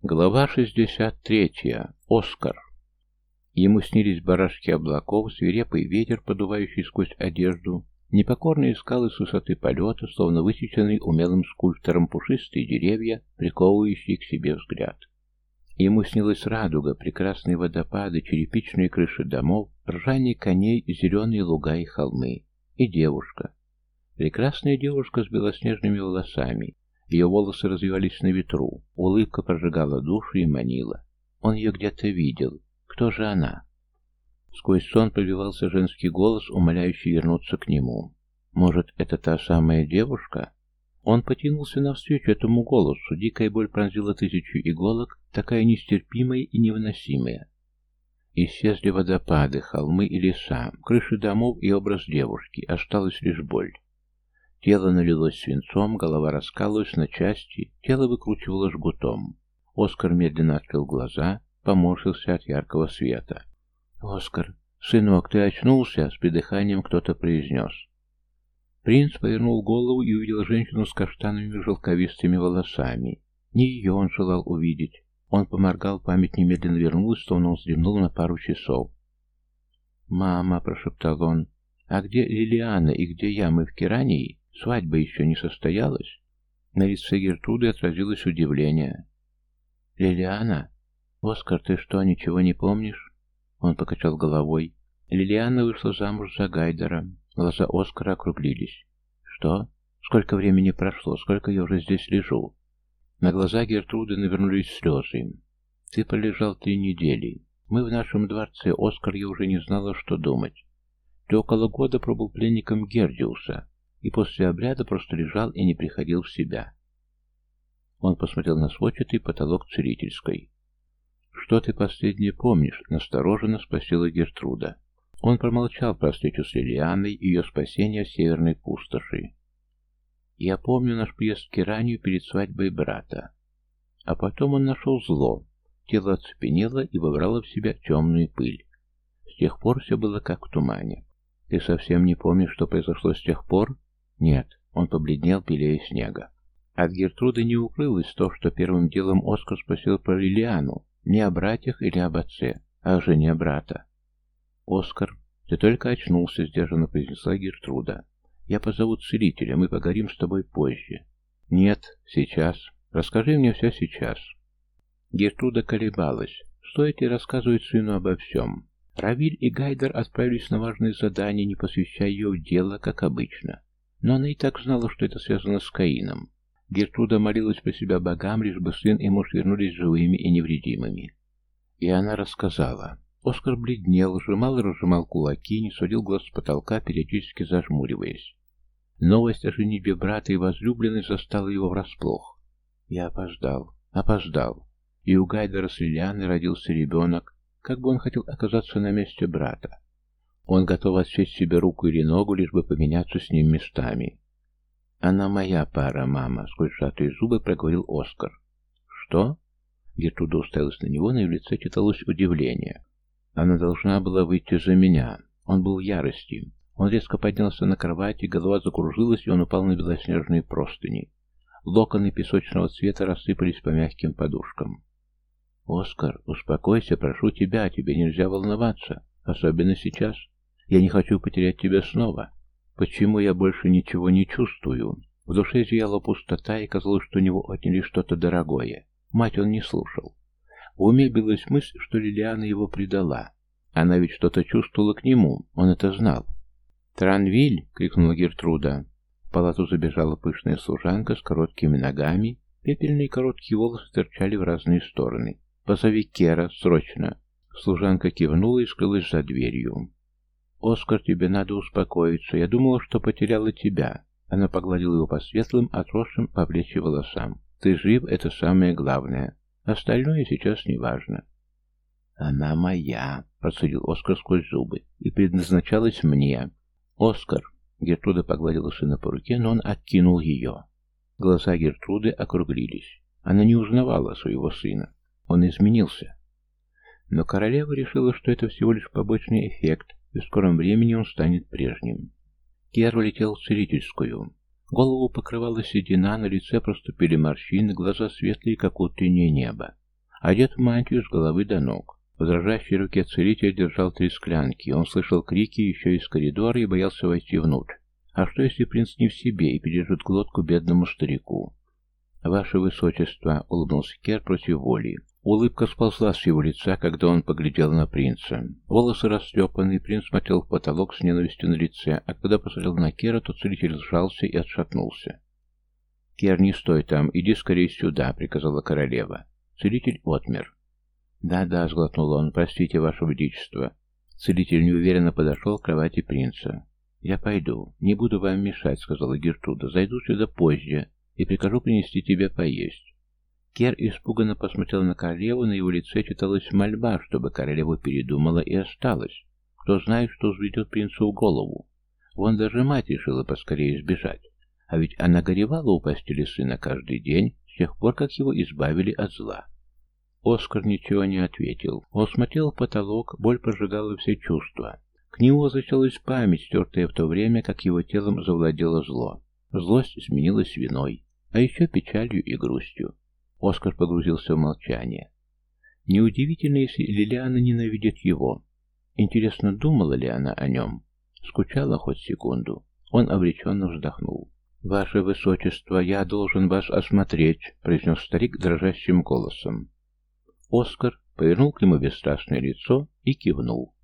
Глава 63. Оскар. Ему снились барашки облаков, свирепый ветер, подувающий сквозь одежду, непокорные скалы с высоты полета, словно высеченные умелым скульптором пушистые деревья, приковывающие к себе взгляд. Ему снилась радуга, прекрасные водопады, черепичные крыши домов, ржание коней, зеленые луга и холмы. И девушка. Прекрасная девушка с белоснежными волосами, ее волосы развивались на ветру, улыбка прожигала душу и манила. Он ее где-то видел. Кто же она? Сквозь сон пробивался женский голос, умоляющий вернуться к нему. Может, это та самая девушка? Он потянулся навстречу этому голосу. Дикая боль пронзила тысячу иголок, такая нестерпимая и невыносимая. Исчезли водопады, холмы и леса, крыши домов и образ девушки. Осталась лишь боль. Тело налилось свинцом, голова раскалывалась на части, тело выкручивало жгутом. Оскар медленно открыл глаза, поморщился от яркого света. «Оскар, сынок, ты очнулся?» — с придыханием кто-то произнес. Принц повернул голову и увидел женщину с каштановыми желковистыми волосами. Не ее он желал увидеть. Он поморгал, память немедленно вернулась, словно он вздремнул на пару часов. «Мама», — прошептал он, — «а где Лилиана и где я? Мы в Керании?» Свадьба еще не состоялась. На лице Гертруды отразилось удивление. «Лилиана? Оскар, ты что, ничего не помнишь?» Он покачал головой. Лилиана вышла замуж за Гайдера. Глаза Оскара округлились. «Что? Сколько времени прошло? Сколько я уже здесь лежу?» На глаза Гертруды навернулись слезы. «Ты пролежал три недели. Мы в нашем дворце. Оскар, я уже не знала, что думать. Ты около года пробыл пленником Гердиуса и после обряда просто лежал и не приходил в себя. Он посмотрел на сводчатый потолок целительской. «Что ты последнее помнишь?» — настороженно спросила Гертруда. Он промолчал про встречу с Лилианой и ее спасение в северной пустоши. «Я помню наш приезд к Киранию перед свадьбой брата. А потом он нашел зло. Тело оцепенело и выбрало в себя темную пыль. С тех пор все было как в тумане. Ты совсем не помнишь, что произошло с тех пор?» Нет, он побледнел, белее снега. От Гертруды не укрылось то, что первым делом Оскар спросил про Лилиану, не о братьях или об отце, а о жене брата. «Оскар, ты только очнулся», — сдержанно произнесла Гертруда. «Я позову целителя, мы поговорим с тобой позже». «Нет, сейчас. Расскажи мне все сейчас». Гертруда колебалась. Стоит ли рассказывать сыну обо всем? Равиль и Гайдер отправились на важное задание, не посвящая ее в дело, как обычно. Но она и так знала, что это связано с Каином. Гертруда молилась по себя богам, лишь бы сын и муж вернулись живыми и невредимыми. И она рассказала. Оскар бледнел, сжимал и разжимал кулаки, не сводил глаз с потолка, периодически зажмуриваясь. Новость о женитьбе брата и возлюбленной застала его врасплох. Я опоздал, опоздал. И у Гайдера с Лилианой родился ребенок, как бы он хотел оказаться на месте брата. Он готов отсечь себе руку или ногу, лишь бы поменяться с ним местами. «Она моя пара, мама», — сквозь сжатые зубы проговорил Оскар. «Что?» Гертруда уставилась на него, на ее лице читалось удивление. «Она должна была выйти за меня. Он был в ярости. Он резко поднялся на кровати, голова закружилась, и он упал на белоснежные простыни. Локоны песочного цвета рассыпались по мягким подушкам. «Оскар, успокойся, прошу тебя, тебе нельзя волноваться, особенно сейчас. Я не хочу потерять тебя снова. Почему я больше ничего не чувствую? В душе зияла пустота, и казалось, что у него отняли что-то дорогое. Мать он не слушал. В уме билась мысль, что Лилиана его предала. Она ведь что-то чувствовала к нему, он это знал. «Транвиль!» — крикнула Гертруда. В палату забежала пышная служанка с короткими ногами, пепельные короткие волосы торчали в разные стороны. «Позови Кера, срочно!» Служанка кивнула и скрылась за дверью. «Оскар, тебе надо успокоиться. Я думала, что потеряла тебя». Она погладила его по светлым, отросшим по плечи волосам. «Ты жив, это самое главное. Остальное сейчас не важно». «Она моя», — процедил Оскар сквозь зубы, — «и предназначалась мне». «Оскар», — Гертруда погладила сына по руке, но он откинул ее. Глаза Гертруды округлились. Она не узнавала своего сына. Он изменился. Но королева решила, что это всего лишь побочный эффект, и в скором времени он станет прежним. Кер улетел в целительскую. Голову покрывала седина, на лице проступили морщины, глаза светлые, как утреннее небо. одет в мантию с головы до ног. В дрожащей руке целитель держал три склянки. Он слышал крики еще из коридора и боялся войти внутрь. А что, если принц не в себе и пережит глотку бедному старику? «Ваше Высочество», — улыбнулся Кер против воли. Улыбка сползла с его лица, когда он поглядел на принца. Волосы растрепанные, принц смотрел в потолок с ненавистью на лице, а когда посмотрел на Кера, то целитель сжался и отшатнулся. «Кер, не стой там, иди скорее сюда», — приказала королева. Целитель отмер. «Да-да», — сглотнул он, — «простите, ваше величество». Целитель неуверенно подошел к кровати принца. «Я пойду. Не буду вам мешать», — сказала Гертруда. «Зайду сюда позже и прикажу принести тебе поесть». Кер испуганно посмотрел на королеву, на его лице читалась мольба, чтобы королева передумала и осталась. Кто знает, что взведет принцу в голову. Вон даже мать решила поскорее сбежать. А ведь она горевала у постели сына каждый день, с тех пор, как его избавили от зла. Оскар ничего не ответил. Он смотрел в потолок, боль прожигала все чувства. К нему возвращалась память, стертая в то время, как его телом завладело зло. Злость сменилась виной, а еще печалью и грустью. Оскар погрузился в молчание. Неудивительно, если Лилиана ненавидит его. Интересно, думала ли она о нем? Скучала хоть секунду. Он обреченно вздохнул. «Ваше Высочество, я должен вас осмотреть», — произнес старик дрожащим голосом. Оскар повернул к нему бесстрастное лицо и кивнул.